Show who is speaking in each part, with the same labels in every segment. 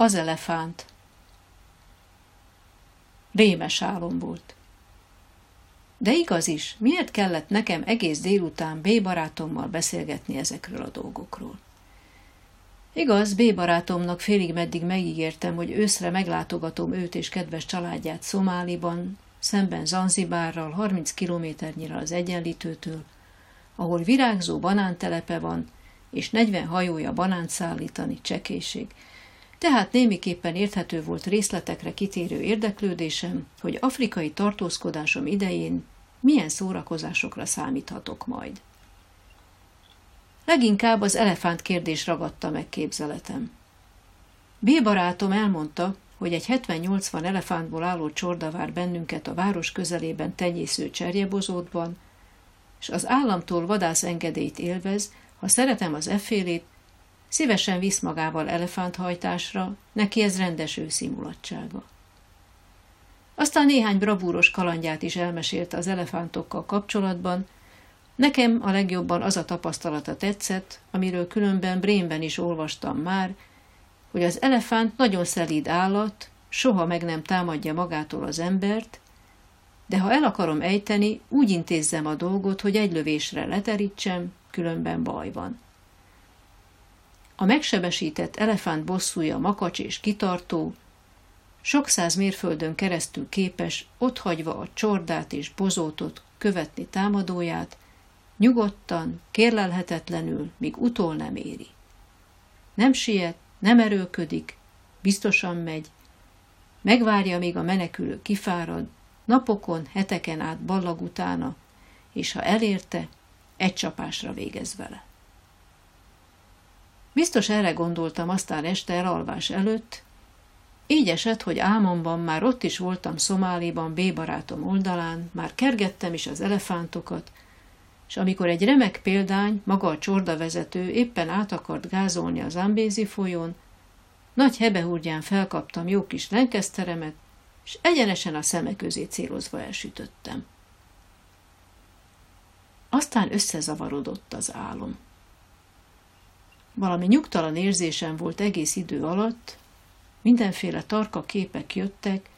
Speaker 1: Az elefánt. Rémes álom volt. De igaz is, miért kellett nekem egész délután B barátommal beszélgetni ezekről a dolgokról? Igaz, B barátomnak félig meddig megígértem, hogy őszre meglátogatom őt és kedves családját Szomáliban, szemben Zanzibárral, 30 kilométernyire az egyenlítőtől, ahol virágzó banántelepe van, és 40 hajója banánt szállítani, csekéség. Tehát némiképpen érthető volt részletekre kitérő érdeklődésem, hogy afrikai tartózkodásom idején milyen szórakozásokra számíthatok majd. Leginkább az elefánt kérdés ragadta meg képzeletem. B. barátom elmondta, hogy egy 70-80 elefántból álló csorda vár bennünket a város közelében tenyésző cserjebozótban, és az államtól vadász engedélyt élvez, ha szeretem az effélét, szívesen visz magával elefánthajtásra, neki ez rendes őszi mulatsága. Aztán néhány bravúros kalandját is elmesélte az elefántokkal kapcsolatban, Nekem a legjobban az a tapasztalata tetszett, amiről különben Brémben is olvastam már, hogy az elefánt nagyon szelíd állat, soha meg nem támadja magától az embert, de ha el akarom ejteni, úgy intézzem a dolgot, hogy egy lövésre leterítsem, különben baj van. A megsebesített elefánt bosszúja makacs és kitartó, sok száz mérföldön keresztül képes, otthagyva a csordát és bozótot követni támadóját, nyugodtan, kérlelhetetlenül, míg utol nem éri. Nem siet, nem erőködik, biztosan megy, megvárja, míg a menekülő kifárad, napokon, heteken át ballag utána, és ha elérte, egy csapásra végez vele. Biztos erre gondoltam aztán este elalvás előtt, így esett, hogy álmomban már ott is voltam Szomáliban B barátom oldalán, már kergettem is az elefántokat, és amikor egy remek példány, maga a csordavezető éppen át akart gázolni az Ambézi folyón, nagy hebehúrgyán felkaptam jó kis lenkeszteremet, és egyenesen a szeme közé célozva elsütöttem. Aztán összezavarodott az álom. Valami nyugtalan érzésem volt egész idő alatt, mindenféle tarka képek jöttek,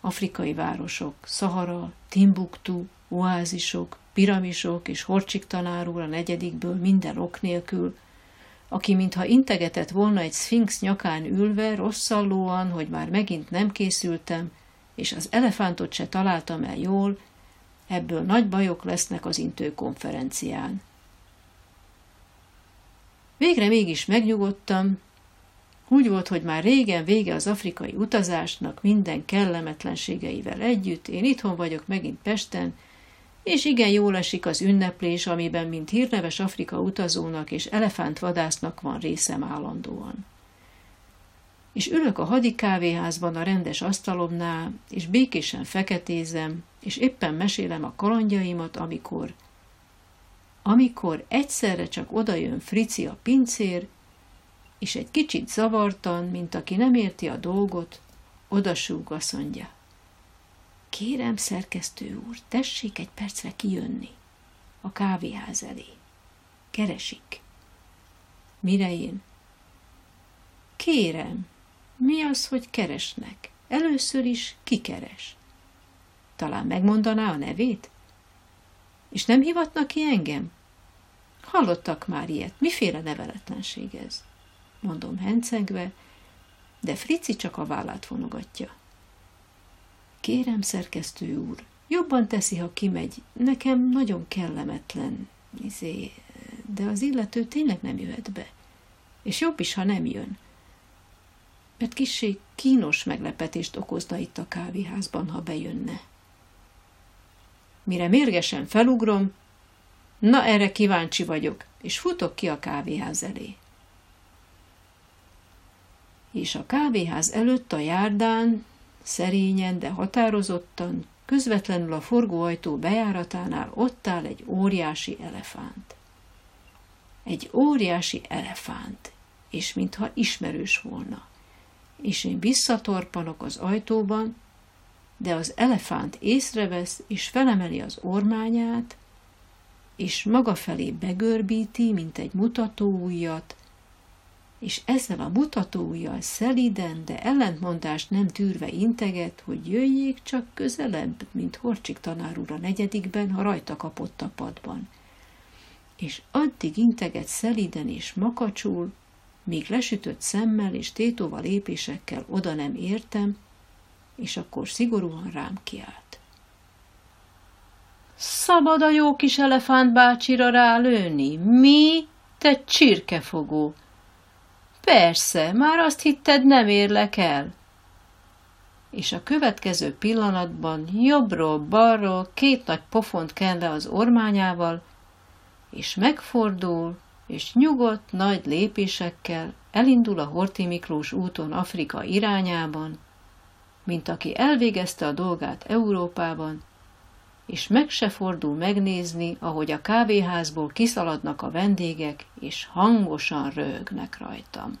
Speaker 1: afrikai városok, Szahara, Timbuktu, oázisok, piramisok és Horcsik tanár a negyedikből minden ok nélkül, aki mintha integetett volna egy szfinx nyakán ülve, rosszallóan, hogy már megint nem készültem, és az elefántot se találtam el jól, ebből nagy bajok lesznek az intőkonferencián. Végre mégis megnyugodtam, úgy volt, hogy már régen vége az afrikai utazásnak minden kellemetlenségeivel együtt, én itthon vagyok megint Pesten, és igen jól esik az ünneplés, amiben mint hírneves Afrika utazónak és elefántvadásznak van részem állandóan. És ülök a hadi kávéházban a rendes asztalomnál, és békésen feketézem, és éppen mesélem a kalandjaimat, amikor amikor egyszerre csak odajön Frici a pincér, és egy kicsit zavartan, mint aki nem érti a dolgot, odasúg azt mondja. Kérem, szerkesztő úr, tessék egy percre kijönni a kávéház elé. Keresik. Mire én? Kérem, mi az, hogy keresnek? Először is kikeres. Talán megmondaná a nevét? És nem hivatnak ki engem? Hallottak már ilyet, miféle neveletlenség ez? Mondom hencegve, de Frici csak a vállát vonogatja. Kérem, szerkesztő úr, jobban teszi, ha kimegy. Nekem nagyon kellemetlen, izé, de az illető tényleg nem jöhet be. És jobb is, ha nem jön. Mert kissé kínos meglepetést okozna itt a kávéházban, ha bejönne. Mire mérgesen felugrom, na erre kíváncsi vagyok, és futok ki a kávéház elé. És a kávéház előtt a járdán Szerényen, de határozottan, közvetlenül a forgóajtó bejáratánál ott áll egy óriási elefánt. Egy óriási elefánt, és mintha ismerős volna. És én visszatorpanok az ajtóban, de az elefánt észrevesz, és felemeli az ormányát, és maga felé begörbíti, mint egy mutatóujjat, és ezzel a mutatóujjal szeliden, de ellentmondást nem tűrve integet, hogy jöjjék csak közelebb, mint Horcsik tanár úr a negyedikben, ha rajta kapott a padban. És addig integet szeliden és makacsul, míg lesütött szemmel és tétóval lépésekkel oda nem értem, és akkor szigorúan rám kiállt. Szabad a jó kis elefánt bácsira rálőni? Mi? Te csirkefogó! Persze, már azt hitted, nem érlek el. És a következő pillanatban jobbról-balról két nagy pofont ken le az ormányával, és megfordul, és nyugodt, nagy lépésekkel elindul a Horti Miklós úton Afrika irányában, mint aki elvégezte a dolgát Európában, és meg se fordul megnézni, ahogy a kávéházból kiszaladnak a vendégek, és hangosan röhögnek rajtam.